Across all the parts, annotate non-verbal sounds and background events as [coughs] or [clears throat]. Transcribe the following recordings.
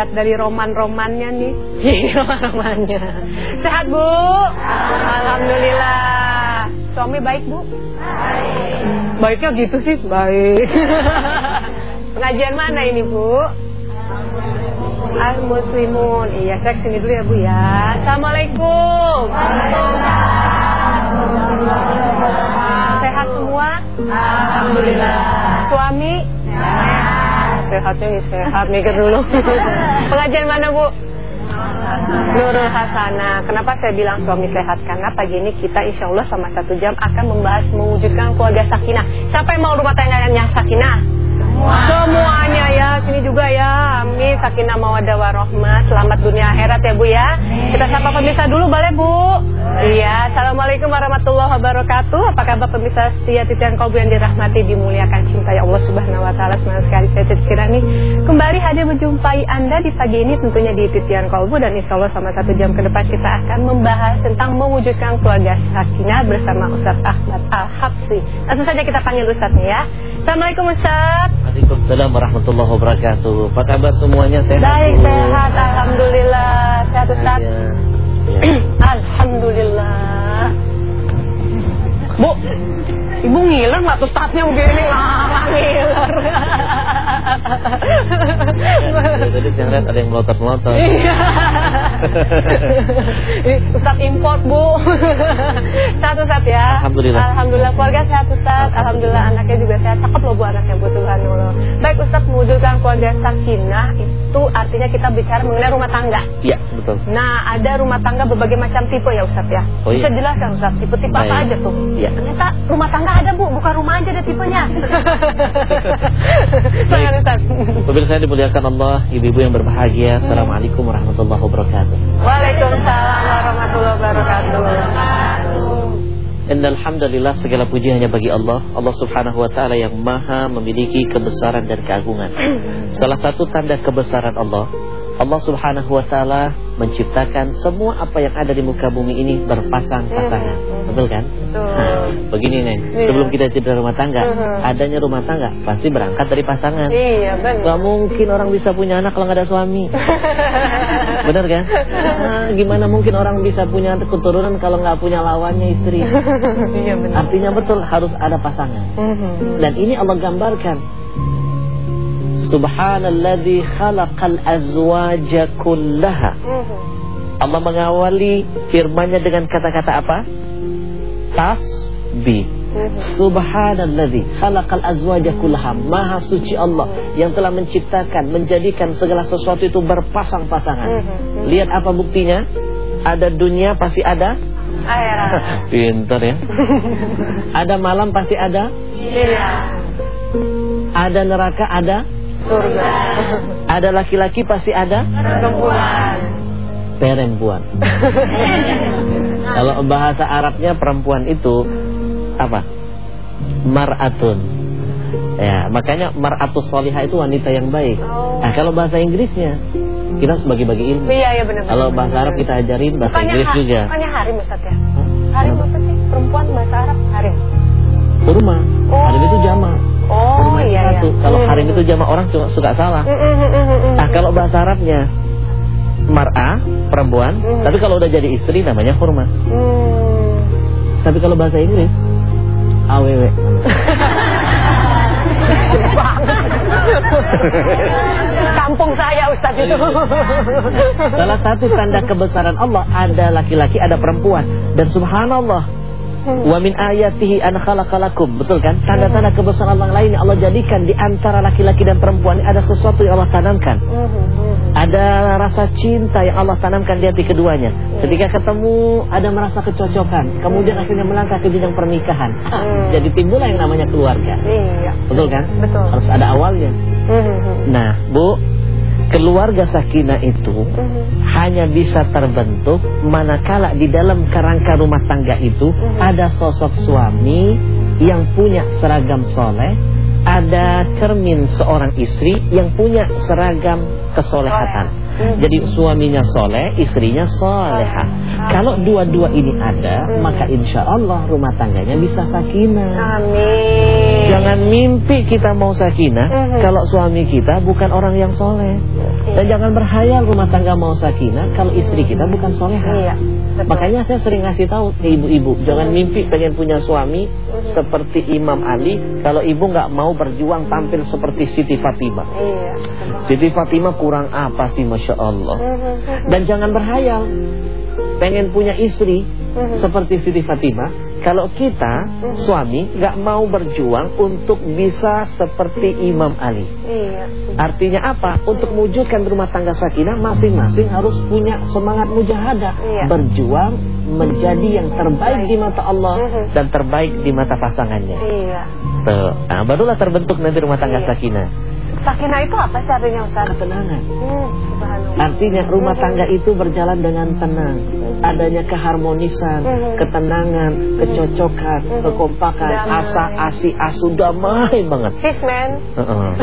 dilihat dari roman-romannya nih. [laughs] roman-romannya. Sehat, Bu? Alhamdulillah. Suami baik, Bu? Baik. Baiknya gitu sih, baik. [laughs] Pengajian mana ini, Bu? Al Muslimun. Iya, saya ke sini dulu ya, Bu ya. Assalamualaikum. Sehat semua? Alhamdulillah. Suami? Sehatnya nih sehat, mikir dulu. [laughs] Pengajian mana, Bu? Nurul Hasana. Kenapa saya bilang suami sehat? Karena pagi ini kita insya Allah sama satu jam akan membahas mewujudkan keluarga sakinah. Siapa yang mau rumah tangganya sakinah? Semuanya ya, sini juga ya. Amin. Sakinah mawadah warahmah. Selamat dunia akhirat ya Bu ya. Kita sapa pemirsa dulu boleh Bu? Iya. Assalamualaikum warahmatullahi wabarakatuh. Apa kabar pemirsa setia titian kalbu yang dirahmati dimuliakan cinta ya Allah Subhanahu wa taala. Senang sekali saya Titi nih kembali hadir menjumpai Anda di pagi ini tentunya di titian kalbu dan insya Allah sama satu jam ke depan kita akan membahas tentang mewujudkan keluarga sakinah bersama Ustaz Ahmad Al-Habsi. Langsung saja kita panggil Ustaznya ya. Assalamualaikum Ustaz. Waalaikumsalam warahmatullahi wabarakatuh. Apa kabar semuanya? Sehat? Baik, sehat. Alhamdulillah. Sehat Ustaz. Ya. [clears throat] Alhamdulillah. Bu, Ibu ngiler nggak tuh statnya begini nggak ngiler. Tadi saya lihat ada yang melotot-melotot. Iya. [laughs] Ustaz import bu. Sehat Ustaz ya. Alhamdulillah. Alhamdulillah keluarga sehat Ustaz. Alhamdulillah anaknya juga sehat. Cakep loh bu anaknya bu Subhanallah. Baik Ustaz mewujudkan keluarga sakinah itu artinya kita bicara mengenai rumah tangga. Iya betul. Nah ada rumah tangga berbagai macam tipe ya Ustaz ya. Oh, iya. Bisa jelaskan Ustaz tipe-tipe apa aja tuh? Iya. Ternyata rumah tangga ada bu, bukan rumah aja ada tipenya. [laughs] Ustaz. [laughs] Pemirsa dimuliakan Allah, ibu-ibu yang berbahagia. Assalamualaikum warahmatullahi wabarakatuh. Waalaikumsalam warahmatullahi wabarakatuh. Innalhamdulillah segala puji hanya bagi Allah Allah subhanahu wa ta'ala yang maha memiliki kebesaran dan keagungan [clears throat] Salah satu tanda kebesaran Allah Allah subhanahu wa ta'ala menciptakan semua apa yang ada di muka bumi ini berpasang-pasangan Betul kan? Betul. Nah, begini Neng, Iya. sebelum kita cerita rumah tangga. Adanya rumah tangga pasti berangkat dari pasangan Iya benar. Gak mungkin orang bisa punya anak kalau nggak ada suami [laughs] Bener kan? Nah, gimana mungkin orang bisa punya keturunan kalau nggak punya lawannya istri [laughs] Iya benar. Artinya betul harus ada pasangan. Dan ini Allah gambarkan Subhanalladzi khalaqal azwaja kullaha Mhm. Allah mengawali firmannya dengan kata-kata apa? Tasbih Mhm. Subhanalladzi khalaqal azwaja kullaha Maha suci Allah yang telah menciptakan menjadikan segala sesuatu itu berpasang-pasangan. Mhm. Lihat apa buktinya? Ada dunia pasti ada. Akhirat. [laughs] Pinter ya. [laughs] Ada malam pasti ada. Iya. Ada neraka ada. Surga. Ada laki-laki pasti ada. Perempuan. Perempuan. Kalau bahasa Arabnya perempuan itu apa? Mar'atun. Ya, makanya mar'atus solihah itu wanita yang baik. Oh. Nah, kalau bahasa Inggrisnya kita harus bagi-bagi ilmu. Iya iya benar. Kalau bahasa Arab kita ajarin bahasa Bukannya Inggris juga. Bukannya harim Ustaz ya? Hah? Harim apa sih? Perempuan bahasa Arab harim. Kurma. Oh. Harim itu jama. Oh iya iya. Kalau harim itu jama orang cuma suka salah. Mhm, mhm. Nah, kalau bahasa Arabnya mar'a, perempuan, Hmm. tapi kalau udah jadi istri namanya hurma. Hmm. Tapi kalau bahasa Inggris AWW. [laughs] Kampung saya Ustaz itu. Salah satu tanda kebesaran Allah ada laki-laki, ada perempuan dan subhanallah Wa min ayatihi an khalaqalakum. Betul kan? Tanda-tanda kebesaran Allah lain Allah jadikan di antara laki-laki dan perempuan ini ada sesuatu yang Allah tanamkan. Mhm. Ada rasa cinta yang Allah tanamkan di hati keduanya. Ketika ketemu ada merasa kecocokan, kemudian akhirnya melangkah ke jenjang pernikahan. Ah, Hmm. Jadi timbullah yang namanya keluarga. Iya. Betul kan? Betul. Harus ada awalnya. Nah, Bu, keluarga sakinah itu hanya bisa terbentuk manakala di dalam kerangka rumah tangga itu ada sosok suami yang punya seragam soleh, ada cermin seorang istri yang punya seragam kesolehatan. Jadi suaminya soleh, istrinya soleha. Kalau dua-dua ini ada, maka insya Allah rumah tangganya bisa sakinah. Amin. Jangan mimpi kita mau sakinah Mhm. kalau suami kita bukan orang yang soleh. Dan jangan berhayal rumah tangga mau sakinah kalau istri kita bukan soleha. Iya. Makanya saya sering ngasih tahu ke ibu-ibu, jangan mimpi pengen punya suami seperti Imam Ali kalau ibu nggak mau berjuang tampil seperti Siti Fatimah. Iya. Siti Fatimah kurang apa sih Masya Allah. Dan jangan berhayal pengen punya istri Mhm. seperti Siti Fatimah kalau kita suami nggak mau berjuang untuk bisa seperti Imam Ali. Iya. Artinya apa? Untuk mewujudkan rumah tangga sakinah masing-masing harus punya semangat mujahadah, Iya. berjuang menjadi yang terbaik di mata Allah Mhm. dan terbaik di mata pasangannya. Iya. Tuh. Nah, barulah terbentuk nanti rumah tangga Iya. sakinah. Sakinah itu apa sih artinya Ustaz? Ketenangan. Hmm. Artinya rumah tangga itu berjalan dengan tenang. Adanya keharmonisan, Mhm. ketenangan, kecocokan, Mhm. kekompakan, Damai. asa, asi, asu, damai banget. Sis man. Heeh. [laughs]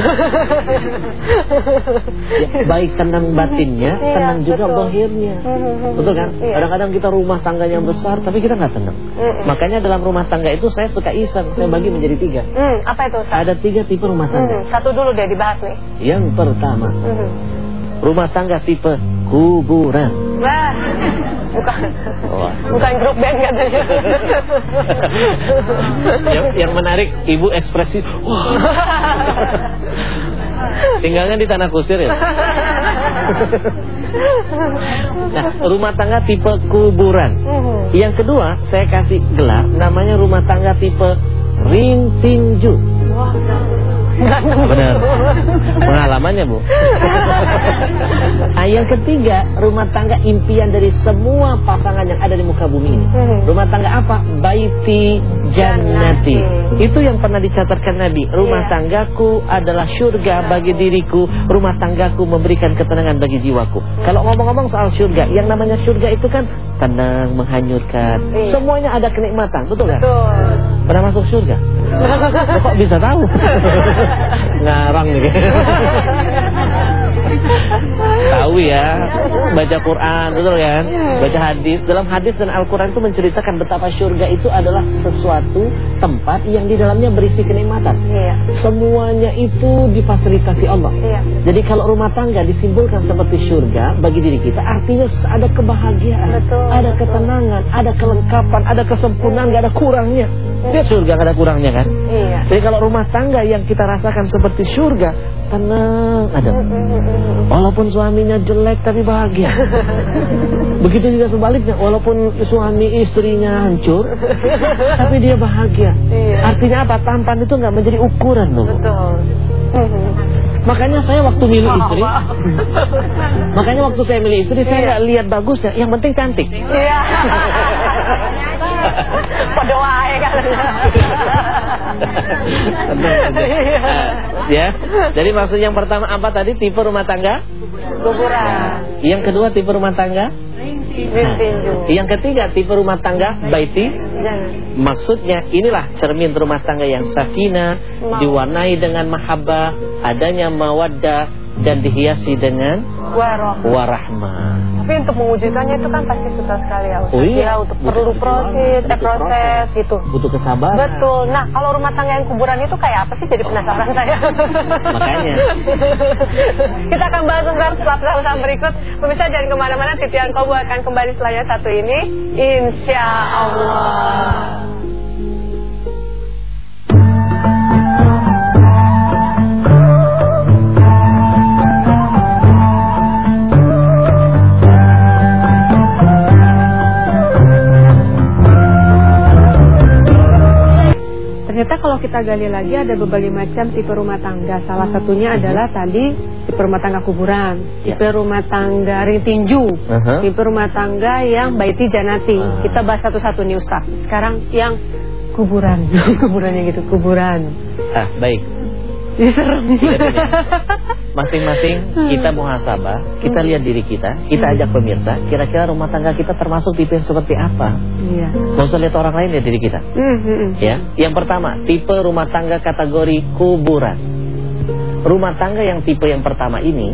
Ya, baik tenang batinnya, Iya, tenang juga betul. Mhm. Betul kan? Iya. Kadang-kadang kita rumah tangganya besar, tapi kita nggak tenang. Makanya dalam rumah tangga itu saya suka iseng, saya bagi menjadi tiga. Hmm, apa itu Ustaz? Ada tiga tipe rumah tangga. Hmm, satu dulu deh dibahas nih. Yang pertama, Mhm. rumah tangga tipe kuburan. Wah, bukan, Wah. bukan grup band katanya. [laughs] yang, yang menarik ibu ekspresi wah [laughs] tinggalnya di tanah kusir ya nah rumah tangga tipe kuburan yang kedua saya kasih gelar namanya rumah tangga tipe ring tinju Wah, ganteng. Benar pengalamannya bu nah, yang ketiga rumah tangga impian dari semua pasangan yang ada di muka bumi ini Mhm. Rumah tangga apa? Baiti jannati. Itu yang pernah dicatatkan Nabi. Rumah Iya. tanggaku adalah surga bagi diriku. Rumah tanggaku memberikan ketenangan bagi jiwaku. Kalau ngomong-ngomong soal surga, yang namanya surga itu kan tenang, menghanyutkan. Iya. Semuanya ada kenikmatan, betul kan? Betul. Pernah masuk surga? [laughs] Kok bisa tahu? [laughs] Ngarang nih. tahu ya, baca Quran, betul kan? Baca hadis. Dalam hadis dan Al-Quran itu menceritakan betapa surga itu adalah sesuatu tempat yang di dalamnya berisi kenikmatan. Iya. Semuanya itu difasilitasi Allah. Iya. Jadi kalau rumah tangga disimbolkan seperti surga bagi diri kita, artinya ada kebahagiaan, Betul, ada betul. ketenangan, ada kelengkapan, ada kesempurnaan, gak ada kurangnya. Dia surga gak ada kurangnya kan? Iya. Jadi kalau rumah tangga yang kita rasakan seperti surga, tenang, ada. Walaupun suaminya jelek tapi bahagia. [laughs] Begitu juga sebaliknya, walaupun suami istrinya hancur, [laughs] tapi dia bahagia. Iya. Artinya apa? Tampan itu nggak menjadi ukuran loh. Betul. Makanya saya waktu milih istri, makanya waktu saya milih istri saya Iya. nggak lihat bagusnya, yang penting cantik. Iya. Pada wae kan. Ya. Jadi maksud yang pertama apa tadi tipe rumah tangga? Kuburan. Yang kedua tipe rumah tangga? Yang ketiga tipe rumah tangga baiti. Jangan. Maksudnya inilah cermin rumah tangga yang sakinah, diwarnai dengan mahabbah, adanya mawaddah dan dihiasi dengan warahmah. Tapi untuk mewujudkannya itu kan pasti susah sekali ya Ustaz. Oh iya. Ya, untuk Butuh perlu proses, eh, proses gitu. Butuh kesabaran. Betul. Nah, kalau rumah tangga yang kuburan itu kayak apa sih? Jadi penasaran saya. Makanya. [laughs] Kita akan bahas tentang setelah pesan berikut. Pemirsa jangan ke mana-mana. Titian Kobu akan kembali yang satu ini. Insya Allah. Kalau kita gali lagi ada berbagai macam tipe rumah tangga. Salah satunya adalah tadi tipe rumah tangga kuburan, Ya. tipe rumah tangga ring tinju, tipe rumah tangga yang baiti janati. Ah. Kita bahas satu-satu nih Ustaz. Sekarang yang kuburan, [laughs] kuburannya gitu, kuburan. Ah, baik. Ini serem. Ingat ini. Masing-masing kita muhasabah, kita lihat diri kita, kita ajak pemirsa, kira-kira rumah tangga kita termasuk tipe yang seperti apa? Iya. Usah lihat orang lain lihat diri kita. Hmm, hmm, hmm. Ya, yang pertama tipe rumah tangga kategori kuburan. Rumah tangga yang tipe yang pertama ini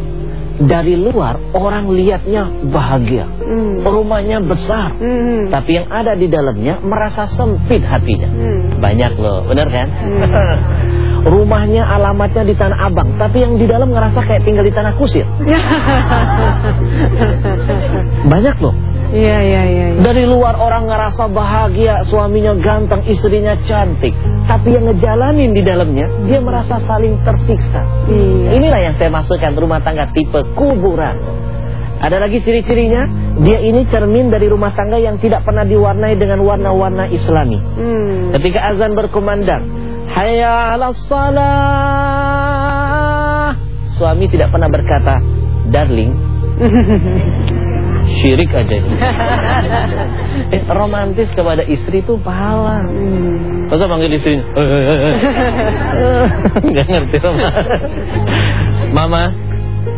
dari luar orang lihatnya bahagia. Hmm. Rumahnya besar. Hmm. Tapi yang ada di dalamnya merasa sempit hatinya. Hmm. Banyak loh, bener kan? [laughs] Rumahnya alamatnya di Tanah Abang, tapi yang di dalam ngerasa kayak tinggal di Tanah Kusir. [laughs] Banyak loh. Iya, iya, iya. iya. Dari luar orang ngerasa bahagia, suaminya ganteng, istrinya cantik. Tapi yang ngejalanin di dalamnya, dia merasa saling tersiksa. Iya. Inilah yang saya masukkan rumah tangga tipe kuburan. Ada lagi ciri-cirinya, dia ini cermin dari rumah tangga yang tidak pernah diwarnai dengan warna-warna islami. Hmm. Ketika azan berkumandang, Hayya ala salah. Suami tidak pernah berkata, Darling, [laughs] syirik aja ini. eh, romantis kepada istri itu pahala. Hmm. Masa panggil istrinya? [laughs] [laughs] Gak ngerti Mama. Mama,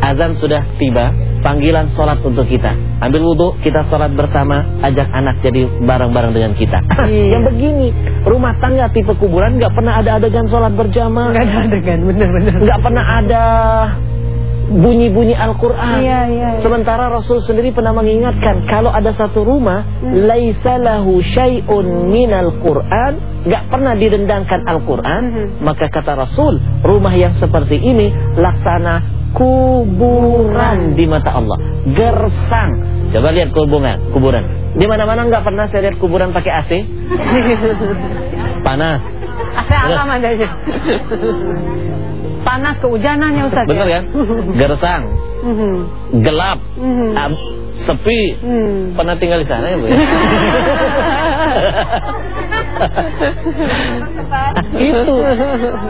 azan sudah tiba. Panggilan sholat untuk kita. Ambil wudhu, kita sholat bersama. Ajak anak jadi bareng-bareng dengan kita. [coughs] Iya. Yang begini, rumah tangga tipe kuburan nggak pernah ada adegan sholat berjamaah. Nggak ada adegan, bener-bener. Nggak pernah ada bunyi-bunyi Al-Quran. Iya, iya, iya. Sementara Rasul sendiri pernah mengingatkan kalau ada satu rumah Hmm. laisa lahu syai'un minal Quran, nggak pernah direndangkan Al-Quran, Mhm. maka kata Rasul, rumah yang seperti ini laksana kuburan di mata Allah, gersang. Coba lihat kuburan, kuburan. Di mana-mana nggak pernah saya lihat kuburan pakai AC. [laughs] Panas. Asal alam adanya. Panas kehujanannya Ustaz. Bener ya? kan? [laughs] Gersang, Mhm. gelap, Mhm. sepi. Hmm. Pernah tinggal di sana ya, Bu? [laughs] itu.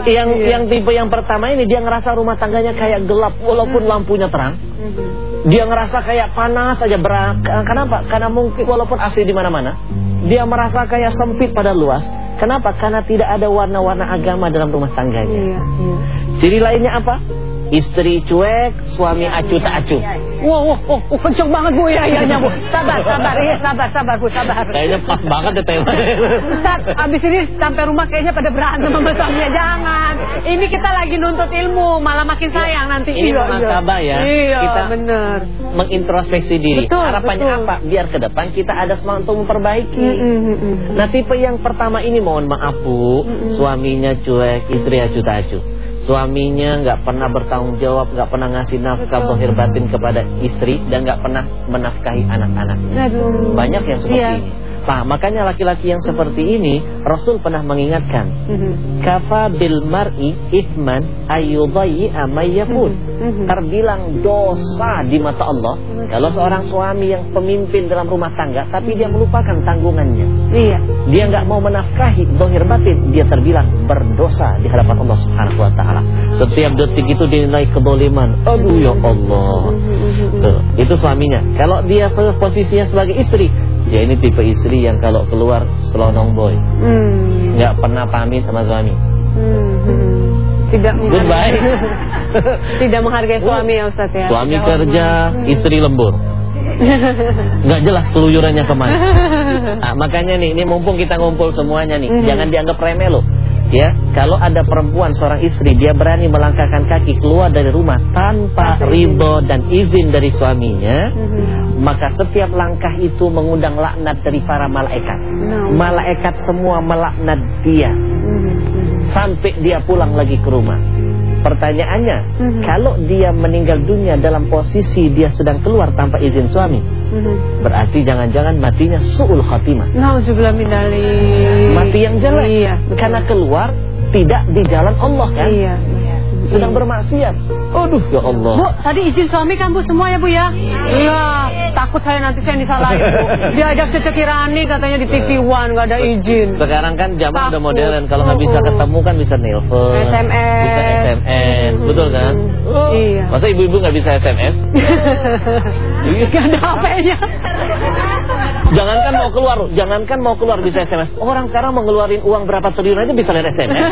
Yang yang tipe yang pertama ini dia ngerasa rumah tangganya kayak gelap walaupun lampunya terang. Mhm. dia ngerasa kayak panas aja berak kenapa? Karena mungkin walaupun AC di mana-mana dia merasa kayak sempit pada luas. Kenapa? Karena tidak ada warna-warna agama dalam rumah tangganya. Iya, iya. ciri lainnya apa istri cuek suami acuh tak acuh Wah, wah, wah, kenceng banget Bu ya, iya, Bu. Sabar, sabar, iya, sabar, sabar Bu, sabar. kayaknya pas banget deh tema Ustaz, abis ini sampai rumah kayaknya pada berantem sama suaminya. Jangan. Ini kita lagi nuntut ilmu, malah makin sayang nanti. Ini Iya, muhasabah ya. Iya, Kita bener. mengintrospeksi diri Betul, harapannya betul. apa biar ke depan kita ada semangat untuk memperbaiki Mm-mm, mm-mm. Nah tipe yang pertama ini mohon maaf bu. Suaminya cuek, istri acuh tak acuh Suaminya nggak pernah bertanggung jawab Nggak pernah ngasih nafkah bohir batin kepada istri Dan nggak pernah menafkahi anak-anaknya Aduh. Banyak yang seperti Iya. ini Nah makanya laki-laki yang seperti ini Rasul pernah mengingatkan Mhm. Kafa bil mar'i ithman ayyudayyi'a mayyakun Mhm. Terbilang dosa di mata Allah Kalau seorang suami yang pemimpin dalam rumah tangga Tapi dia melupakan tanggungannya Iya. dia nggak mau menafkahi dohir batin, dia terbilang berdosa di hadapan Allah Subhanahu wa taala. Setiap detik itu dinilai kedoliman. Aduh ya Allah. Mhm. Tuh, itu suaminya. Kalau dia posisinya sebagai istri, ya ini tipe istri yang kalau keluar selonong boy, Hmm. pernah pamit sama suami. Hmm. Tidak Goodbye. [laughs] Tidak menghargai suami ya Ustaz ya. Suami Jawab. kerja, istri lembur. [laughs] Nggak jelas keluyurannya ke mana. Nah, [laughs] makanya nih, ini mumpung kita ngumpul semuanya nih, Mhm. jangan dianggap remeh loh. Ya, kalau ada perempuan seorang istri dia berani melangkahkan kaki keluar dari rumah tanpa ridho dan izin dari suaminya, Mhm. maka setiap langkah itu mengundang laknat dari para malaikat. Malaikat semua melaknat dia Mhm. sampai dia pulang lagi ke rumah. Pertanyaannya, Mhm. kalau dia meninggal dunia dalam posisi dia sedang keluar tanpa izin suami, Mhm. berarti jangan-jangan matinya su'ul khatimah. Nauzubillah. Mati yang jelek. Iya, betul. Karena keluar tidak di jalan Allah kan? Iya, iya. Sedang bermaksiat. Aduh ya Allah. Bu, tadi izin suami kan Bu semua ya Bu ya? Iya. Takut saya nanti saya disalahin Bu. [laughs] Diajak Cece Kirani katanya di TV One nggak ada izin. Sekarang kan zaman udah modern Kalau nggak bisa ketemu kan bisa nelpon SMS. Bisa SMS Betul kan Hmm. Iya. Masa ibu-ibu nggak bisa SMS [laughs] Gak ada HP-nya. Jangankan mau keluar Jangankan mau keluar bisa SMS Orang sekarang mau ngeluarin uang berapa triliun aja bisa lihat SMS [laughs]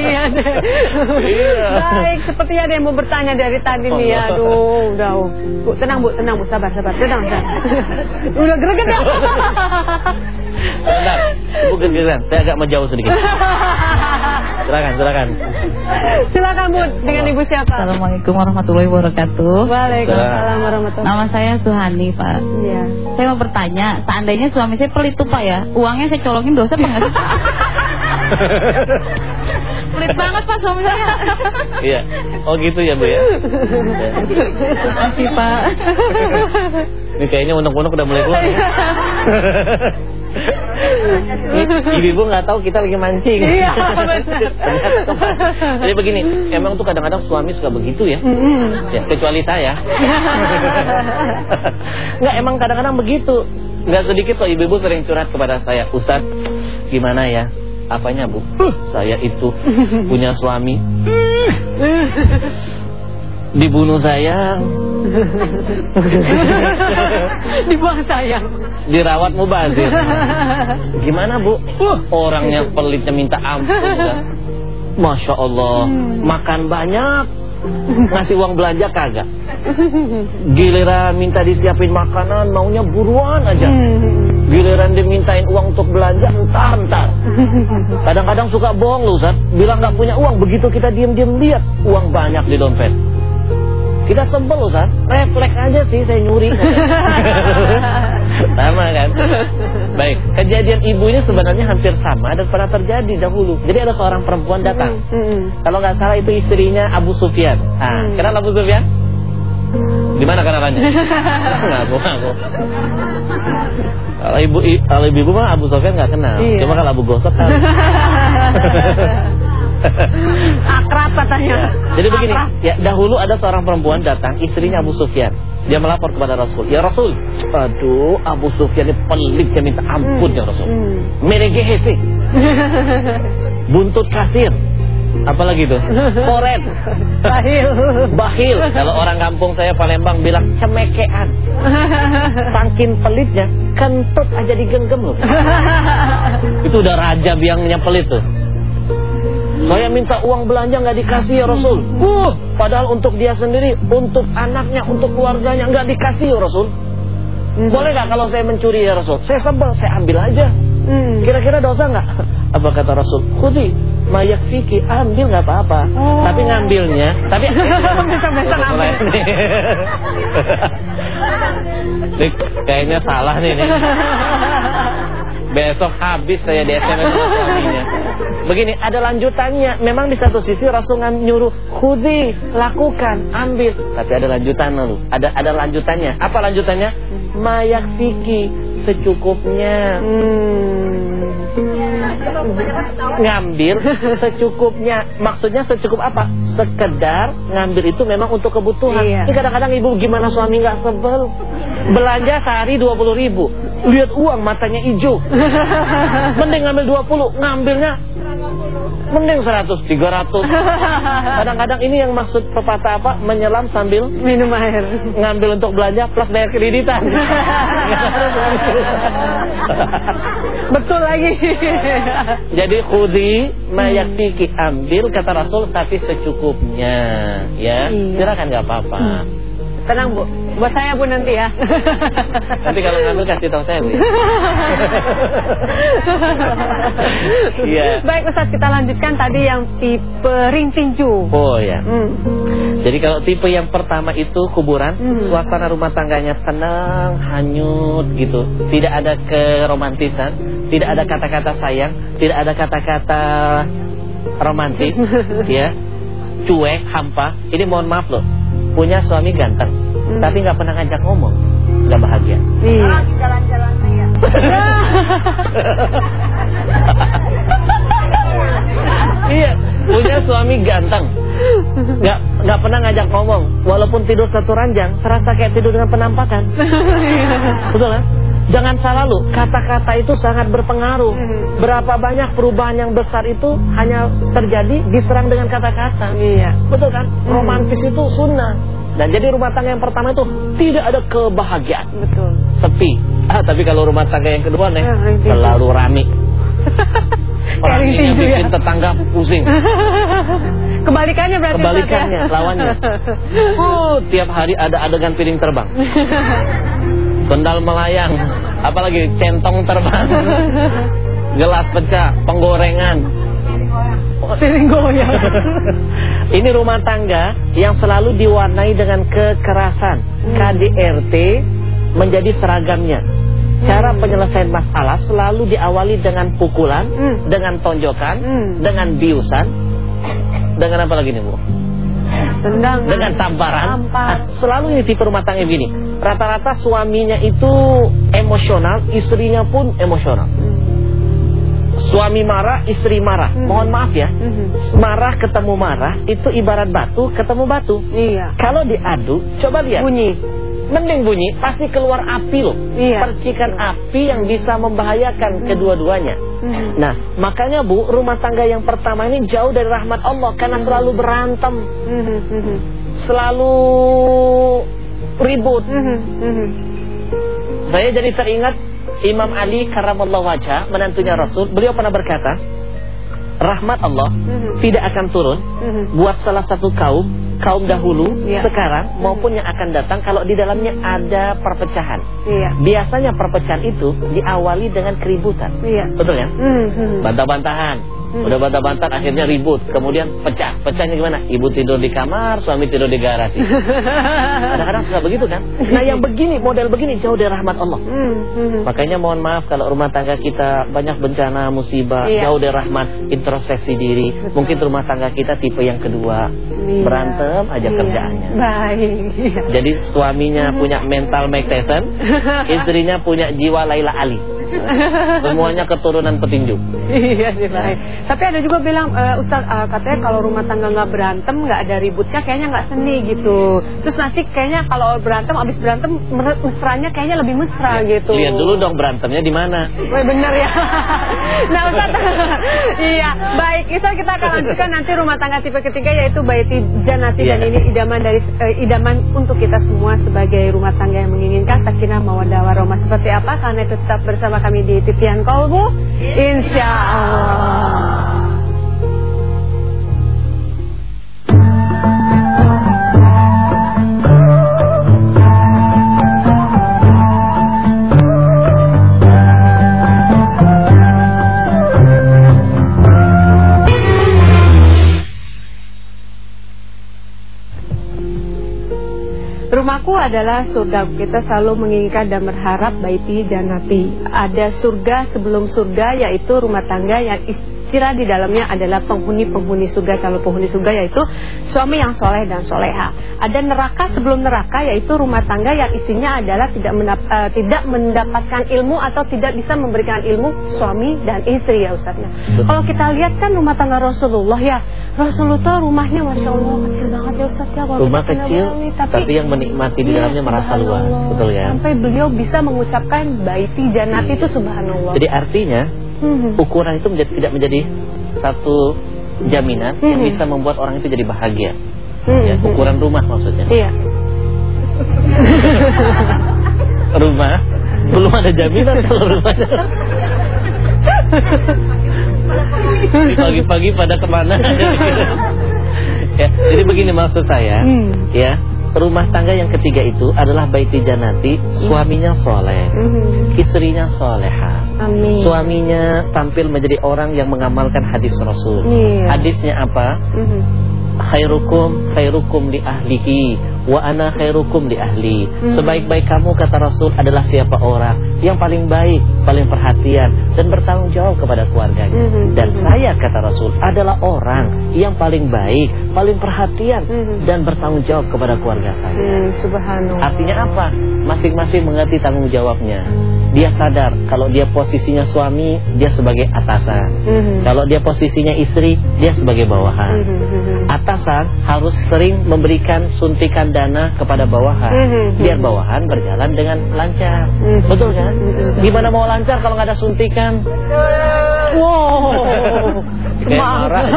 iya deh. Iya. Baik, seperti ada yang mau bertanya dari tadi nih ya. Aduh, udah. oh. Bu, tenang Bu, tenang Bu, sabar, sabar. Tenang, tenang. [laughs] Udah greget ya. Bentar Ibu gegeran Saya agak menjauh sedikit [laughs] silakan, silakan. Silakan Bu, dengan Ibu siapa? Assalamualaikum warahmatullahi wabarakatuh. Waalaikumsalam warahmatullahi Nama saya Suhani, Pak. Iya. Saya mau bertanya, seandainya suami saya pelit tuh Pak ya, uangnya saya colongin dosa apa enggak sih Pak? [laughs] pelit banget Pak suami saya. Iya. Oh gitu ya, Bu ya. Terima kasih Pak. [laughs] Ini kayaknya unek-unek udah mulai keluar. ya. Ibu-ibu nggak tahu kita lagi mancing. Iya, [laughs] benar. Jadi begini, emang tuh kadang-kadang suami suka begitu ya. Ya, kecuali saya. [laughs] Nggak, emang kadang-kadang begitu. Nggak sedikit kok ibu-ibu sering curhat kepada saya, Ustaz, gimana ya? Apanya bu? Saya itu punya suami [laughs] Dibunuh sayang. [laughs] Dibuang sayang. Dirawat mubazir [laughs] Gimana bu? Orangnya pelitnya minta ampun. [laughs] Masya Allah. Makan banyak. Ngasih uang belanja kagak? Giliran minta disiapin makanan Maunya buruan aja. Giliran dimintain uang untuk belanja Entar-entar Kadang-kadang suka bohong loh Ustaz. Bilang gak punya uang Begitu kita diem-diem lihat Uang banyak di dompet Kita sebel Ustaz Refleks aja sih saya nyuri [laughs] Sama kan Baik Kejadian ibu ini sebenarnya hampir sama Dan pernah terjadi dahulu Jadi ada seorang perempuan datang Kalau nggak salah itu istrinya Abu Sufyan nah, Kenal Abu Sufyan? Di mana kenalannya? [laughs] ngaku ngaku. Kalau ibu kalau ibu, ibu mah Abu Sofyan nggak kenal. Iya. Cuma kalau Abu Gosok tahu. [laughs] Akrab katanya. Jadi begini, Akrab. ya dahulu ada seorang perempuan datang, istrinya Abu Sufyan. Dia melapor kepada Rasul. Ya Rasul, aduh Abu Sufyan ini pelitnya minta ampun ya Rasul. Hmm. Merege hese. [laughs] Buntut kasir. Apalagi tuh? Koret. Bahil. Bahil. Kalau orang kampung saya Palembang bilang cemekean. Saking pelitnya, kentut aja digenggam loh. [laughs] Itu udah raja biangnya pelit tuh. Saya minta uang belanja nggak dikasih ya Rasul. Uh, padahal untuk dia sendiri, untuk anaknya, untuk keluarganya nggak dikasih ya Rasul. Boleh nggak kalau saya mencuri ya Rasul? Saya sebel, saya ambil aja. Hmm. Kira-kira dosa nggak? [laughs] Apa kata Rasul? Khudi, mayak fiki, ambil nggak apa-apa. Oh. Tapi ngambilnya, tapi [laughs] Bisa-bisa ngambil. Nih, [laughs] kayaknya salah nih nih. Besok habis saya di SMS suaminya. Begini, ada lanjutannya. Memang di satu sisi Rasul nyuruh khudi, lakukan, ambil. Tapi ada lanjutan lalu. Ada ada lanjutannya. Apa lanjutannya? Mayak fiki secukupnya. Hmm. ngambil secukupnya. Maksudnya secukup apa? Sekedar ngambil itu memang untuk kebutuhan. Iya. Ini kadang-kadang ibu gimana suami nggak sebel. Belanja sehari 20 ribu. Lihat uang matanya hijau. [laughs] Mending ngambil 20, ngambilnya mending 100, 300. [laughs] Kadang-kadang ini yang maksud pepatah apa? Menyelam sambil Minum air. ngambil untuk belanja plus bayar kreditan. [laughs] Betul lagi. [laughs] Jadi khudi mayakfiki ambil kata Rasul tapi secukupnya ya. Iya. Silakan nggak apa-apa. Tenang Bu, buat saya Bu nanti ya. [laughs] Nanti kalau ngambil kasih tahu saya Bu. [laughs] Iya. Baik Ustaz, kita lanjutkan tadi yang tipe ring tinju. Oh ya. Hmm. Jadi kalau tipe yang pertama itu kuburan, Hmm. suasana rumah tangganya tenang, hanyut gitu. Tidak ada keromantisan, tidak ada kata-kata sayang, tidak ada kata-kata romantis, [laughs] ya. Cuek, hampa. Ini mohon maaf loh. Punya suami ganteng, tapi nggak pernah ngajak ngomong. Nggak bahagia. Iya. [laughs] Iya, punya suami ganteng. Nggak nggak pernah ngajak ngomong. Walaupun tidur satu ranjang, terasa kayak tidur dengan penampakan. [laughs] Betul kan? Jangan salah lu, kata-kata itu sangat berpengaruh. Berapa banyak perubahan yang besar itu hanya terjadi diserang dengan kata-kata. Iya. Betul kan? Romantis itu sunnah. Dan jadi rumah tangga yang pertama itu tidak ada kebahagiaan, Betul. sepi. Ah, tapi kalau rumah tangga yang kedua nih Ah, itu. selalu rame. [laughs] Orang tinju ya. bikin tetangga pusing. [laughs] Kebalikannya berarti Ustaz, Kebalikannya, ya? lawannya. [laughs] Oh, tiap hari ada adegan piring terbang. Sendal melayang, apalagi centong terbang. [laughs] Gelas pecah, penggorengan. Goyang. [laughs] Ini rumah tangga yang selalu diwarnai dengan kekerasan. Hmm. KDRT menjadi seragamnya. Cara penyelesaian masalah selalu diawali dengan pukulan, Hmm. dengan tonjokan, Hmm. dengan biusan, dengan apa lagi nih Bu? Tendangan. Dengan tamparan. Tampar. Ah, Selalu ini tipe rumah tangga begini. Rata-rata suaminya itu emosional, istrinya pun emosional. Hmm. Suami marah, istri marah. Hmm. Mohon maaf ya. Mhm. Marah ketemu marah itu ibarat batu ketemu batu. Iya. Kalau diadu, coba lihat. Bunyi. Mending bunyi, pasti keluar api loh. Iya. Percikan api yang bisa membahayakan kedua-duanya. Mhm. Nah, makanya Bu, rumah tangga yang pertama ini jauh dari rahmat Allah karena selalu berantem, Mhm, mhm. selalu ribut. Mhm, mhm. Saya jadi teringat Imam Ali karamallahu wajah, menantunya Rasul, beliau pernah berkata, rahmat Allah Mhm. tidak akan turun Mhm. buat salah satu kaum, kaum dahulu, Iya. sekarang maupun yang akan datang kalau di dalamnya ada perpecahan. Iya. Biasanya perpecahan itu diawali dengan keributan. Iya. Betul kan? Mhm. Bantah-bantahan. Hmm. Udah bantah-bantahan akhirnya ribut, kemudian pecah. Pecahnya gimana? Ibu tidur di kamar, suami tidur di garasi. [laughs] Kadang-kadang suka begitu kan? Nah, yang begini, model begini jauh dari rahmat Allah. Mhm, mhm. Makanya mohon maaf kalau rumah tangga kita banyak bencana, musibah, Iya. jauh dari rahmat, introspeksi diri. Mungkin rumah tangga kita tipe yang kedua, Iya. berantem aja Iya. kerjaannya. Baik. Jadi suaminya punya mental Mike Tyson, [laughs] istrinya punya jiwa Laila Ali. [laughs] Semuanya keturunan petinju. Iya sih baik. Tapi ada juga bilang e, Ustaz eh, katanya kalau rumah tangga nggak berantem nggak ada ributnya kayaknya nggak seni gitu. Terus nanti kayaknya kalau berantem abis berantem mesranya kayaknya lebih mesra gitu. Lihat dulu dong berantemnya di mana. Wah bener ya. [laughs] nah Ustaz, [laughs] iya baik. Ustaz kita akan lanjutkan nanti rumah tangga tipe ketiga yaitu Baiti Janati Iya. dan ini idaman dari eh, idaman untuk kita semua sebagai rumah tangga yang menginginkan sakinah mawaddah warahmah seperti apa? Karena itu tetap bersama kami di Titian Kolbu. Insya Allah. Adalah surga. Kita selalu menginginkan dan berharap baiti janati. Ada surga sebelum surga yaitu rumah tangga yang istirahat di dalamnya adalah penghuni-penghuni surga. Kalau penghuni surga yaitu suami yang soleh dan soleha. Ada neraka sebelum neraka yaitu rumah tangga yang isinya adalah tidak mendap- eh, tidak mendapatkan ilmu atau tidak bisa memberikan ilmu suami dan istri ya Ustaznya. Kalau kita lihat kan rumah tangga Rasulullah ya. Rasulullah rumahnya Masya Allah kecil banget ya Ustaz ya. Rumah kecil, bayangin, tapi yang menikmati di Iya, dalamnya merasa luas, betul kan? Sampai beliau bisa mengucapkan baiti janati itu subhanallah. Jadi artinya Hmm. ukuran itu menjadi, tidak menjadi satu jaminan yang Mhm. bisa membuat orang itu jadi bahagia. Hmm. Ya, ukuran rumah maksudnya. Iya. [laughs] Rumah belum ada jaminan kalau rumahnya. Pagi-pagi pada ke mana? [laughs] ya, jadi begini maksud saya, Hmm. ya rumah tangga yang ketiga itu adalah baiti janati, suaminya soleh, Mhm. istrinya soleha. Amin. Suaminya tampil menjadi orang yang mengamalkan hadis Rasul. Iya. Hadisnya apa? Mhm. Khairukum khairukum li ahlihi wa ana khairukum li ahli. Hmm. Sebaik-baik kamu kata Rasul adalah siapa orang yang paling baik, paling perhatian dan bertanggung jawab kepada keluarganya. Mhm. Dan Mhm. saya kata Rasul adalah orang yang paling baik, paling perhatian dan bertanggung jawab kepada keluarga saya. Hmm, subhanallah. Artinya apa? Masing-masing mengerti tanggung jawabnya. Dia sadar kalau dia posisinya suami, dia sebagai atasan. Mhm. Kalau dia posisinya istri, dia sebagai bawahan. Mhm, mhm. Atasan harus sering memberikan suntikan dana kepada bawahan, Mhm. biar bawahan berjalan dengan lancar. Mhm. Betul kan? Mhm. Gimana mau lancar kalau nggak ada suntikan? Wow. [laughs] Kayak marah. [laughs]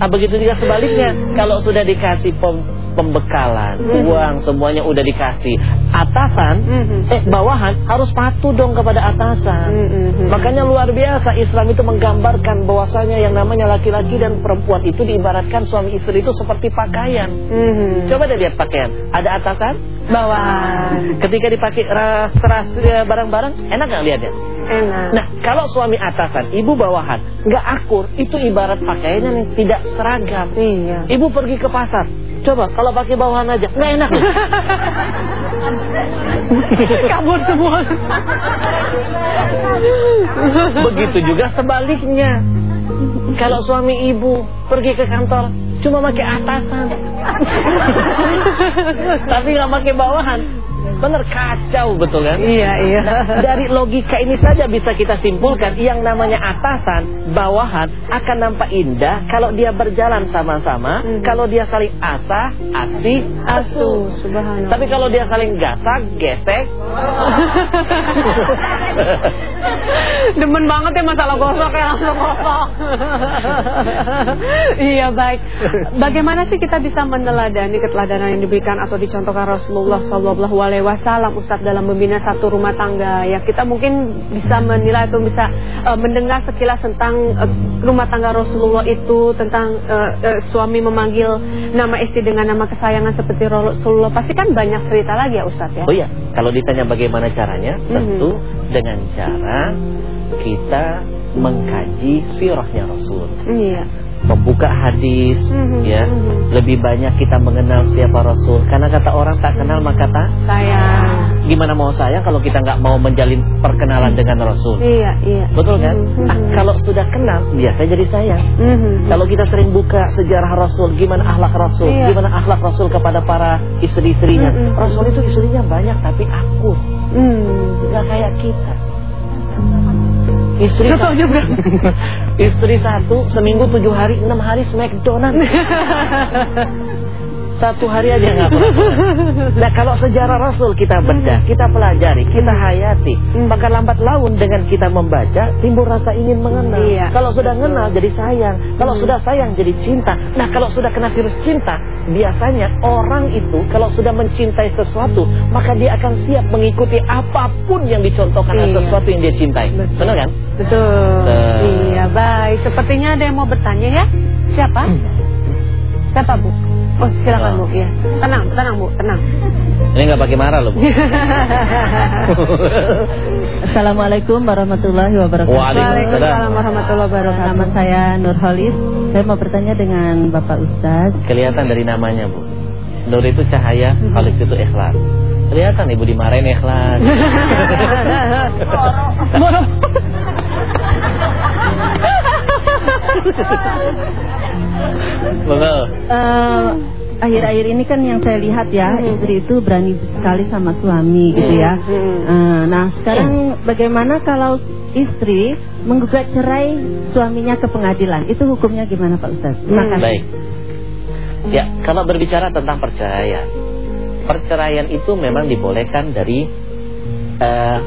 Ah, begitu juga sebaliknya. Kalau sudah dikasih pem- pembekalan, Mhm. uang semuanya udah dikasih, atasan Mhm. eh bawahan harus patuh dong kepada atasan. Mhm. Makanya luar biasa Islam itu menggambarkan bahwasanya yang namanya laki-laki dan perempuan itu diibaratkan suami istri itu seperti pakaian. Mhm. Coba deh lihat pakaian. Ada atasan, bawahan. ketika dipakai ras-ras eh, barang-barang, enak nggak lihatnya? Enak. Nah, kalau suami atasan, ibu bawahan, nggak akur, itu ibarat pakaiannya yang tidak seragam. Iya. Ibu pergi ke pasar, coba kalau pakai bawahan aja, nggak enak. [laughs] Kabur semua. Begitu juga sebaliknya. Kalau suami ibu pergi ke kantor, cuma pakai atasan, [laughs] tapi nggak pakai bawahan, bener kacau betul kan? Iya, iya. Dari logika ini saja bisa kita simpulkan yang namanya atasan, bawahan akan nampak indah kalau dia berjalan sama-sama, Hmm. kalau dia saling asah, asih, asuh. Subhanallah. Tapi kalau dia saling gasak, gesek, [laughs] Demen banget ya masalah gosok ya langsung gosok. iya baik. Bagaimana sih kita bisa meneladani keteladanan yang diberikan atau dicontohkan Rasulullah Sallallahu Alaihi Wasallam Ustadz dalam membina satu rumah tangga? Ya kita mungkin bisa menilai atau bisa eh, mendengar sekilas tentang eh, rumah tangga Rasulullah itu tentang eh, eh, suami memanggil nama istri dengan nama kesayangan seperti Rasulullah. Pasti kan banyak cerita lagi ya Ustadz ya. Oh iya, kalau ditanya bagaimana caranya, tentu dengan cara kita mengkaji sirahnya Rasul, Iya. membuka hadis, Mhm, ya, mhm. lebih banyak kita mengenal siapa Rasul. Karena kata orang tak kenal maka tak. Sayang. Gimana mau sayang kalau kita nggak mau menjalin perkenalan dengan Rasul? Iya, iya. Betul kan? Mhm, Nah, mhm. kalau sudah kenal, biasa jadi sayang. Mhm. Kalau kita sering buka sejarah Rasul, gimana akhlak Rasul, Iya. gimana akhlak Rasul kepada para istri-istrinya. Mm-mm. Rasul itu istrinya banyak tapi akur, Hmm. nggak kayak kita. Istri Betul juga. [laughs] Istri satu seminggu tujuh hari enam hari smackdownan. [laughs] Satu hari aja nggak pernah. Nah kalau sejarah Rasul kita bedah, kita pelajari, kita hayati, Hmm. maka lambat laun dengan kita membaca timbul rasa ingin mengenal. Iya. Kalau sudah mengenal jadi sayang, kalau Hmm. sudah sayang jadi cinta. Nah kalau sudah kena virus cinta, biasanya orang itu kalau sudah mencintai sesuatu, maka dia akan siap mengikuti apa pun yang dicontohkan Iya. sesuatu yang dia cintai. Betul. Benar kan? Betul. Betul. Iya, baik. Sepertinya ada yang mau bertanya ya? Siapa? Siapa, Bu? Oh, silakan, Bu. Ya. Tenang, tenang, Bu. Tenang. Ini nggak pakai marah loh. Bu. [laughs] Assalamualaikum warahmatullahi wabarakatuh. Waalaikumsalam. warahmatullahi wabarakatuh. Nama saya Nurholis. Saya mau bertanya dengan Bapak Ustaz. Kelihatan dari namanya bu Nur itu cahaya, Khalis itu ikhlas Kelihatan ibu dimarahin ikhlas [laughs] [laughs] Betul Eh, Akhir-akhir ini kan yang saya lihat ya istri itu berani sekali sama suami gitu ya. Hmm. Eh, nah sekarang bagaimana kalau istri menggugat cerai suaminya ke pengadilan? Itu hukumnya gimana Pak Ustaz? Terima kasih. Baik Ya kalau berbicara tentang perceraian Perceraian itu memang dibolehkan dari eh,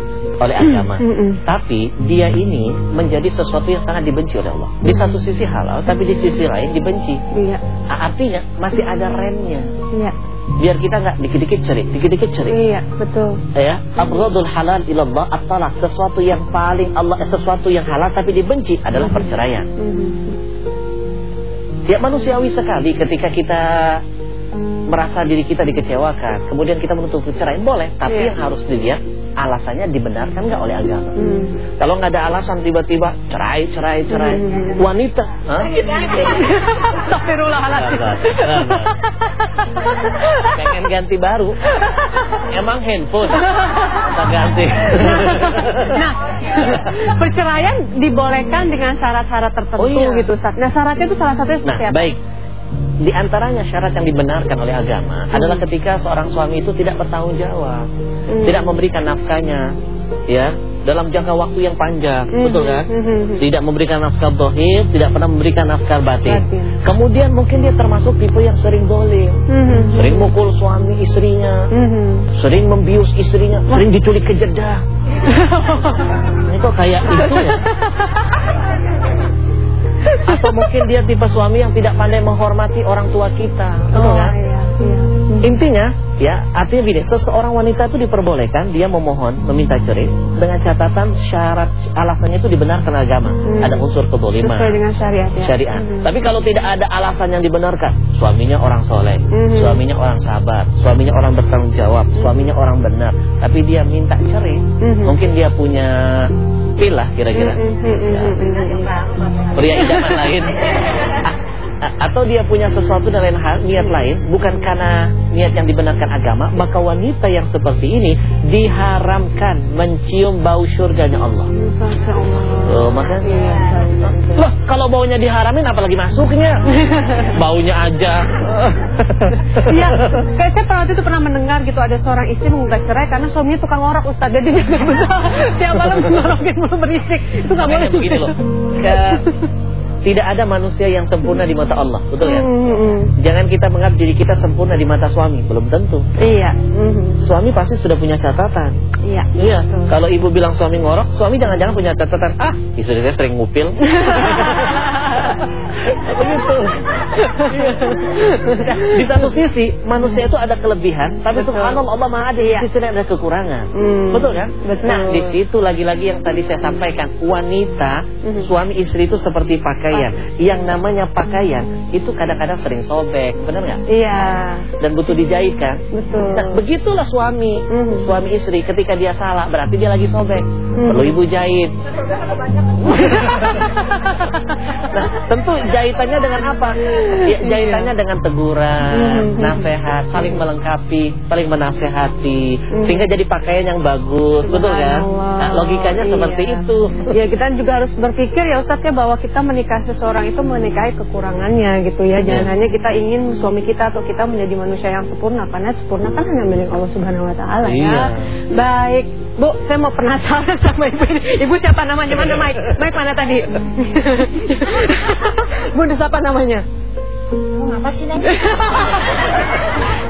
oleh agama Mm-mm. Tapi dia ini menjadi sesuatu yang sangat dibenci oleh Allah. Di satu sisi halal tapi di sisi lain dibenci. Iya, Artinya masih ada remnya. Iya, biar kita nggak dikit-dikit cerit, dikit-dikit cerit. iya, betul. Ya, abghadul halal ilallah at-talaq, sesuatu yang paling Allah eh, sesuatu yang halal tapi dibenci adalah perceraian. Ya manusiawi sekali ketika kita merasa diri kita dikecewakan, kemudian kita menuntut perceraian boleh, tapi Iya. yang harus dilihat alasannya dibenarkan nggak oleh agama. Hmm. Kalau nggak ada alasan tiba-tiba cerai, cerai, cerai, Hmm. wanita, hah? Astagfirullahaladzim. Pengen ganti baru Emang handphone Tak ganti Nah, perceraian dibolehkan dengan syarat-syarat tertentu Oh, iya. gitu, Ustaz. Nah, syaratnya itu salah satunya Nah seperti apa? baik Di antaranya syarat yang dibenarkan oleh agama Adalah ketika seorang suami itu tidak bertanggung jawab Hmm. Tidak memberikan nafkahnya Ya dalam jangka waktu yang panjang Hmm. Betul kan Hmm. Tidak memberikan nafkah dohir Tidak pernah memberikan nafkah batin Batin. Kemudian mungkin dia termasuk tipe yang sering dolim Mhm. Sering mukul suami istrinya Mhm. Sering membius istrinya Sering diculik ke [laughs] Ini kok kayak itu ya [laughs] Atau mungkin dia tipe suami yang tidak pandai menghormati orang tua kita Betul Oh, kan? iya, iya. Intinya ya artinya gini Seseorang wanita itu diperbolehkan Dia memohon meminta cerai Dengan catatan syarat alasannya itu dibenarkan agama Hmm. Ada unsur kedoliman Sesuai dengan syariat ya. syariat. Mhm. Tapi kalau tidak ada alasan yang dibenarkan, suaminya orang soleh, Mhm. suaminya orang sabar, suaminya orang bertanggung jawab, suaminya orang benar, tapi dia minta cerai, Mhm. mungkin dia punya ngupil lah kira-kira. Ya. Pria idaman lain. [laughs] Atau dia punya sesuatu dan lain hal, niat lain, bukan karena niat yang dibenarkan agama, maka wanita yang seperti ini diharamkan mencium bau surganya Allah. Masya Allah. Oh, makanya. Iya, baik. Loh, kalau baunya diharamin apalagi masuknya? [laughs] Baunya aja. [laughs] Iya, kayak saya pernah waktu itu pernah mendengar gitu ada seorang istri menggugat cerai karena suaminya tukang ngorak Ustaz. Jadi dia nggak bisa [laughs] tiap malam ngorokin mulu berisik. Itu nggak boleh. Begini loh. Ke- tidak ada manusia yang sempurna di mata Allah, betul ya? Hmm, hmm. Jangan kita menganggap diri kita sempurna di mata suami, belum tentu. Iya. hmm, Suami pasti sudah punya catatan. Iya. Iya, kalau ibu bilang suami ngorok, suami jangan-jangan punya catatan. Ah, istri saya sering ngupil. [laughs] Begitu. Di satu sisi, manusia itu ada kelebihan, tapi Betul. subhanallah Allah Maha ada Iya. di sisi ada kekurangan. Hmm. Betul kan? Betul. Nah, di situ lagi-lagi yang tadi saya sampaikan, wanita, Mhm. suami istri itu seperti pakaian. Yang namanya pakaian itu kadang-kadang sering sobek, benar nggak? Iya. Dan butuh dijahit kan? Betul. Nah, begitulah suami, Mhm. suami istri ketika dia salah berarti dia lagi sobek. Mhm. Perlu ibu jahit. [laughs] nah, tentu jahitannya dengan apa? Ya, jahitannya dengan teguran, Mhm. nasihat, saling melengkapi, saling menasehati, Mhm. sehingga jadi pakaian yang bagus, betul kan? Nah, logikanya Iya. seperti itu. Ya kita juga harus berpikir ya Ustaz ya bahwa kita menikah seseorang itu menikahi kekurangannya gitu ya. Jangan Ya. hanya kita ingin suami kita atau kita menjadi manusia yang sempurna karena sempurna kan hanya milik Allah Subhanahu wa taala Iya. ya. Baik. Bu, saya mau penasaran sama Ibu ini. Ibu siapa namanya? Mana Mike? Mike mana tadi? [laughs] Bu, siapa namanya? Apa sih Neng?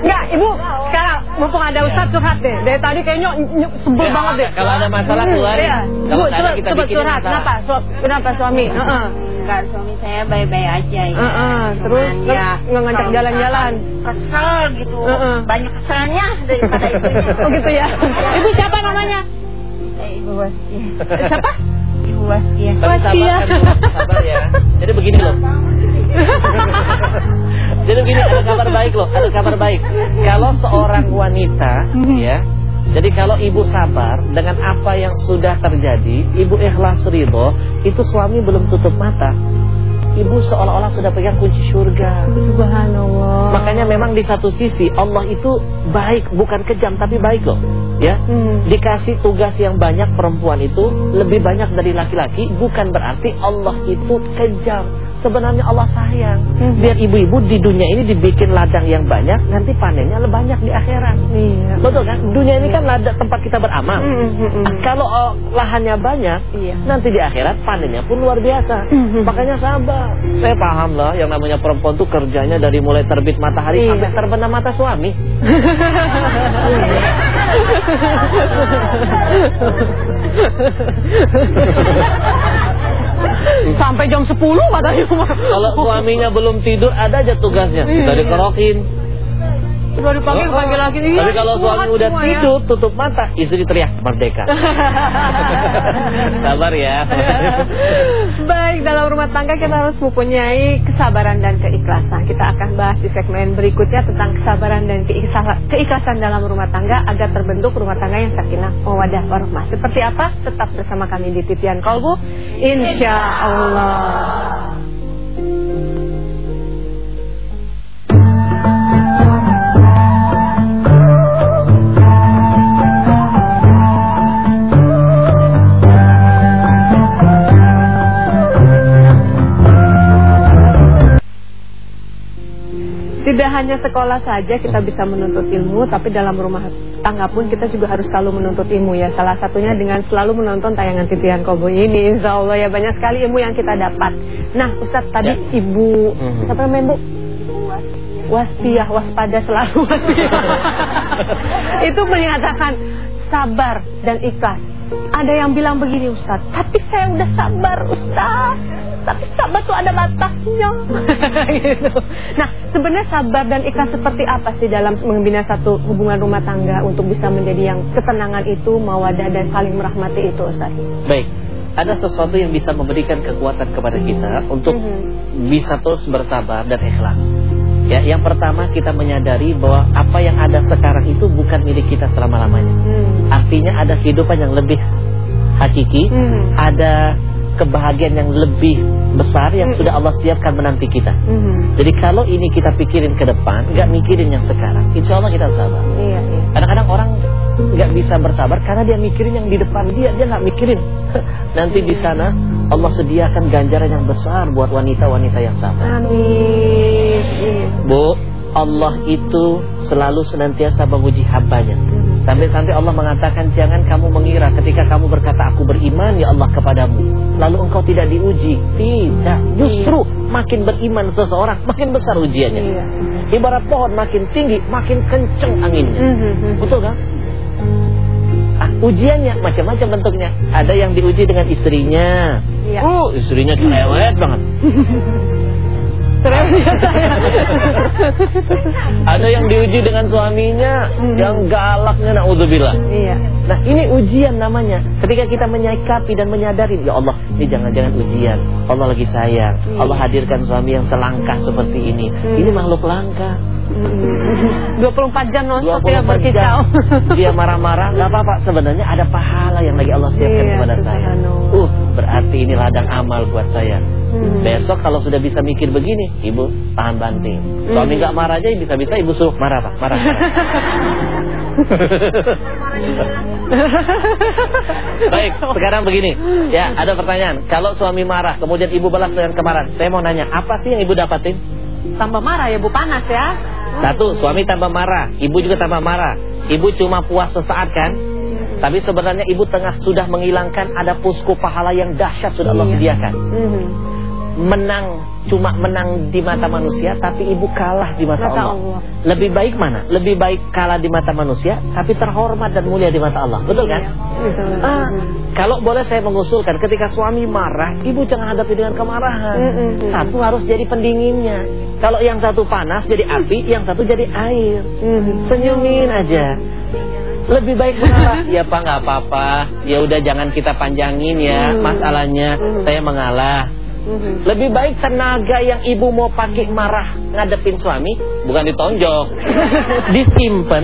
Enggak, Ibu sekarang mumpung ada Ustaz curhat deh. Dari tadi kayaknya ny- sebel Ya, banget deh. kalau ada masalah keluarin. Iya. Kalau Bu, coba, kita coba bikinin curhat. Kenapa? Su- kenapa suami? Heeh. Enggak, suami saya baik-baik aja ya. Heeh, terus Cuman nge- ya nge- ngajak jalan-jalan. Kesel gitu. Heeh. Banyak keselnya daripada ibunya. [laughs] Oh gitu ya. Ibu siapa namanya? Eh, Ibu Wastia. Siapa? Ibu Wastia. kan, Bu. sabar ya. Jadi begini loh. [laughs] Jadi begini ada kabar baik loh, ada kabar baik. Kalau seorang wanita, ya, jadi kalau ibu sabar dengan apa yang sudah terjadi, ibu ikhlas ridho, itu suami belum tutup mata. Ibu seolah-olah sudah pegang kunci surga. Subhanallah. Makanya memang di satu sisi Allah itu baik, bukan kejam tapi baik loh. Ya. Hmm. Dikasih tugas yang banyak perempuan itu lebih banyak dari laki-laki bukan berarti Allah itu kejam. Sebenarnya Allah sayang. Hmm. Biar ibu-ibu di dunia ini dibikin ladang yang banyak, nanti panennya lebih banyak di akhirat. Iya. Betul kan? Dunia ini kan ladang tempat kita beramal. Hmm, hmm, hmm. Kalau oh, lahannya banyak, Iya. nanti di akhirat panennya pun luar biasa. Mhm. Makanya sabar. Saya paham lah yang namanya perempuan tuh kerjanya dari mulai terbit matahari Iya. sampai terbenam mata suami. [laughs] [laughs] Sampai jam 10 katanya. Kalau suaminya belum tidur ada aja tugasnya. Iya. Kita dikerokin. Udah dipanggil panggil lagi. Iya, Tapi kalau suami udah ya. tidur, tutup mata, istri teriak merdeka. [laughs] Sabar ya. [laughs] Baik, dalam rumah tangga kita harus mempunyai kesabaran dan keikhlasan. Kita akan bahas di segmen berikutnya tentang kesabaran dan keikhlasan, dalam rumah tangga agar terbentuk rumah tangga yang sakinah, mawadah, warahmah. Seperti apa? Tetap bersama kami di Titian Kolbu. Insya Allah. Tidak hanya sekolah saja kita bisa menuntut ilmu, tapi dalam rumah tangga pun kita juga harus selalu menuntut ilmu ya. Salah satunya dengan selalu menonton tayangan titian Kobo ini. Insya Allah ya banyak sekali ilmu yang kita dapat. Nah Ustadz tadi Ya. Ibu, Mhm. siapa namanya Bu? Waspiah, waspada selalu waspiah. [laughs] Itu menyatakan sabar dan ikhlas. Ada yang bilang begini Ustadz, tapi saya udah sabar Ustadz. Tapi sabar tuh ada batasnya. [laughs] gitu. Nah, sebenarnya sabar dan ikhlas seperti apa sih dalam membina satu hubungan rumah tangga untuk bisa menjadi yang ketenangan itu, mawadah dan saling merahmati itu Ustadz? Baik. Ada sesuatu yang bisa memberikan kekuatan kepada kita untuk Mhm. bisa terus bersabar dan ikhlas. Ya, yang pertama kita menyadari bahwa apa yang ada sekarang itu bukan milik kita selama-lamanya. Hmm. Artinya ada kehidupan yang lebih hakiki, Mhm. ada kebahagiaan yang lebih besar yang Mhm. sudah Allah siapkan menanti kita. Mhm. Jadi kalau ini kita pikirin ke depan, nggak mikirin yang sekarang, insya Allah kita sabar. Iya, iya. Kadang-kadang orang nggak bisa bersabar karena dia mikirin yang di depan dia, dia nggak mikirin. [laughs] Nanti di sana Allah sediakan ganjaran yang besar buat wanita-wanita yang sabar. Amin. Iya. Bu, Allah itu selalu senantiasa menguji hambanya. Sampai-sampai Allah mengatakan jangan kamu mengira ketika kamu berkata aku beriman ya Allah kepadamu. Lalu engkau tidak diuji. Tidak. Justru makin beriman seseorang makin besar ujiannya. Iya. Ibarat pohon makin tinggi makin kenceng anginnya. Mhm. Betul kan? Ah, ujiannya macam-macam bentuknya. Ada yang diuji dengan istrinya. Iya. Oh, istrinya cerewet banget. [laughs] Ada yang diuji dengan suaminya Mhm. yang galaknya naudzubillah. Iya. Nah, ini ujian namanya. Ketika kita menyikapi dan menyadari, ya Allah, ini jangan-jangan ujian. Allah lagi sayang. Iya. Allah hadirkan suami yang selangkah seperti ini. Hmm. Ini makhluk langka. Mhm. 24 jam nonstop 24 ya berkicau. Dia marah-marah nggak apa-apa Sebenarnya ada pahala yang lagi Allah siapkan Iya, kepada saya. Uh berarti ini ladang amal buat saya Hmm. Besok kalau sudah bisa mikir begini Ibu tahan banting Suami Hmm. nggak marah aja bisa-bisa ibu suruh Marah pak Marah, marah. [laughs] Baik sekarang begini Ya ada pertanyaan Kalau suami marah Kemudian ibu balas dengan kemarahan Saya mau nanya Apa sih yang ibu dapatin? Tambah marah ya Bu panas ya. Satu, suami tambah marah, ibu juga tambah marah. Ibu cuma puas sesaat kan? Tapi sebenarnya ibu tengah sudah menghilangkan ada pusku pahala yang dahsyat sudah Allah Iya. sediakan. Mhm. Menang cuma menang di mata manusia tapi ibu kalah di mata, Mata Allah. Allah. Lebih baik mana? Lebih baik kalah di mata manusia tapi terhormat dan mulia di mata Allah. Betul kan? Betul. Ah, kalau boleh saya mengusulkan ketika suami marah, ibu jangan hadapi dengan kemarahan. Satu harus jadi pendinginnya. Kalau yang satu panas jadi api, yang satu jadi air. Mhm. Senyumin aja. Lebih baik mengalah. [laughs] ya pak nggak apa-apa. Ya udah jangan kita panjangin ya Hmm. masalahnya. Hmm. Saya mengalah. Mhm. Lebih baik tenaga yang ibu mau pakai marah ngadepin suami bukan ditonjok, [laughs] disimpan,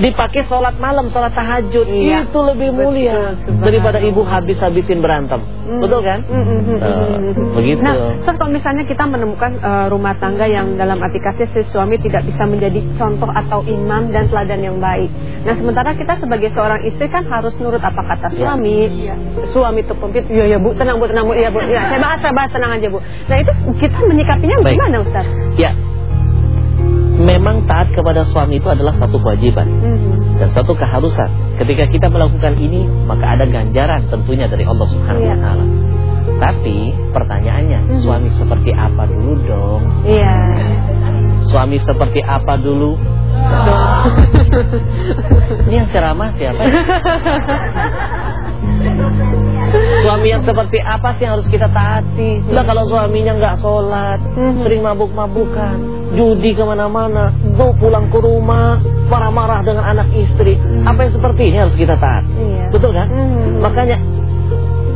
dipakai sholat malam, sholat tahajud. Iya. Itu lebih mulia Betul, daripada ibu habis-habisin berantem. Mhm. Betul kan? Mhm, Nah, mhm. begitu. Nah, kalau misalnya kita menemukan eh, rumah tangga yang dalam arti kasih si suami tidak bisa menjadi contoh atau imam dan teladan yang baik. Nah, sementara kita sebagai seorang istri kan harus nurut apa kata Ya. suami. Suami itu pempit, iya ya Bu, tenang Bu, tenang Bu, iya Bu. Ya, saya bahas, saya bahas tenang aja Bu. Nah, itu kita menyikapinya Baik. gimana Ustaz? Ya. Memang taat kepada suami itu adalah satu kewajiban Mhm. dan satu keharusan. Ketika kita melakukan ini, maka ada ganjaran tentunya dari Allah Subhanahu Iya. wa taala. Tapi pertanyaannya, Mhm. suami seperti apa dulu dong? Iya. Suami seperti apa dulu? [laughs] Ini yang ceramah siapa? ya? Suami yang seperti apa sih yang harus kita taati? Nah kalau suaminya nggak sholat, Mhm. sering mabuk-mabukan, judi ke mana-mana, mau pulang ke rumah, marah-marah dengan anak istri, apa yang seperti ini harus kita taat? Iya. Betul kan? Mhm. Makanya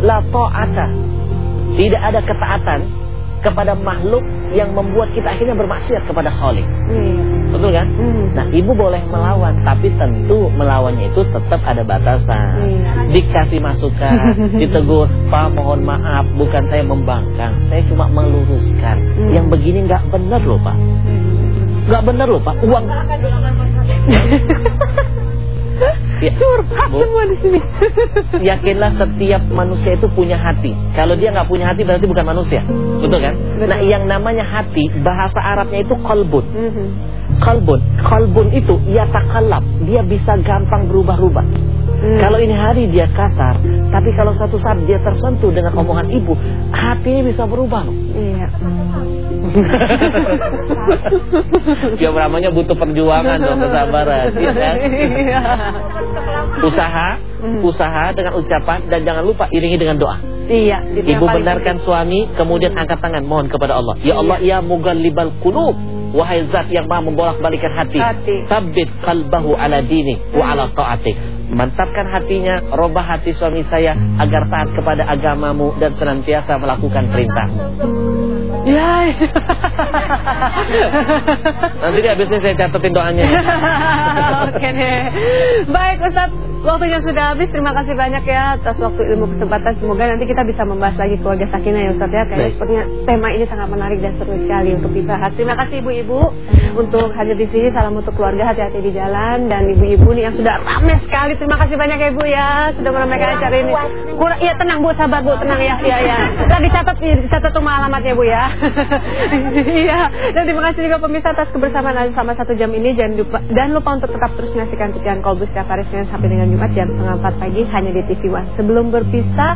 la ta'ata. Tidak ada ketaatan kepada makhluk yang membuat kita akhirnya bermaksiat kepada Khalik. Iya. Betul kan? Mhm. Nah, ibu boleh melawan, tapi tentu melawannya itu tetap ada batasan. Iya. Dikasih masukan, [laughs] ditegur, "Pak, mohon maaf, bukan saya membangkang, saya cuma meluruskan. Hmm. Yang begini nggak benar loh, Pak. Nggak benar loh, Pak. Uang [laughs] Ya, Curhat Bu. semua di sini. [laughs] Yakinlah setiap manusia itu punya hati. Kalau dia nggak punya hati berarti bukan manusia. Betul kan? Nah, yang namanya hati bahasa Arabnya itu kolbun. Mhm. Kalbun, kalbun itu ia takalab, dia bisa gampang berubah-ubah. Hmm. Kalau ini hari dia kasar, tapi kalau satu saat dia tersentuh dengan omongan ibu, hatinya bisa berubah loh. Iya. [laughs] Dia beramanya butuh perjuangan dong, kesabaran, ya kan? Iya. Usaha, Hmm. usaha dengan ucapan dan jangan lupa iringi dengan doa. Iya. Ibu benarkan suami, kemudian angkat tangan mohon kepada Allah. Ya Iya. Allah, ya mugallibal qulub, wahai zat yang Maha membolak-balikan hati. Hati. Tabbit qalbahu ala dini wa ala ta'atik. Mantapkan hatinya, robah hati suami saya agar taat kepada agamamu dan senantiasa melakukan perintahmu. penting. Ya. [laughs] Nanti di habisnya saya catetin doanya. [laughs] Oke deh. Baik Ustaz, waktunya sudah habis. Terima kasih banyak ya atas waktu ilmu kesempatan. Semoga nanti kita bisa membahas lagi keluarga sakinah ya Ustaz ya. Kayak Baik. sepertinya tema ini sangat menarik dan seru sekali untuk dibahas. Terima kasih ibu-ibu untuk hadir di sini. Salam untuk keluarga hati-hati di jalan dan ibu-ibu nih yang sudah ramai sekali. Terima kasih banyak ya ibu ya sudah meramaikan acara ini. Kurang, iya tenang bu, sabar bu, tenang ya, iya ya. Nah, dicatat dicatat rumah alamatnya bu ya. [laughs] Iya. dan terima kasih juga pemirsa atas kebersamaan selama satu jam ini. Jangan lupa dan lupa untuk tetap terus menyaksikan Titian Kolbus setiap hari Senin sampai dengan Jumat jam setengah empat pagi hanya di TV One. Sebelum berpisah,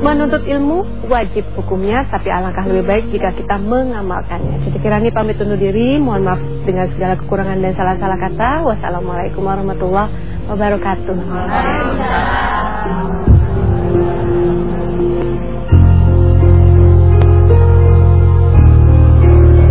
menuntut ilmu wajib hukumnya, tapi alangkah lebih baik jika kita mengamalkannya. Siti Kirani pamit undur diri. Mohon maaf dengan segala kekurangan dan salah-salah kata. Wassalamualaikum warahmatullahi wabarakatuh.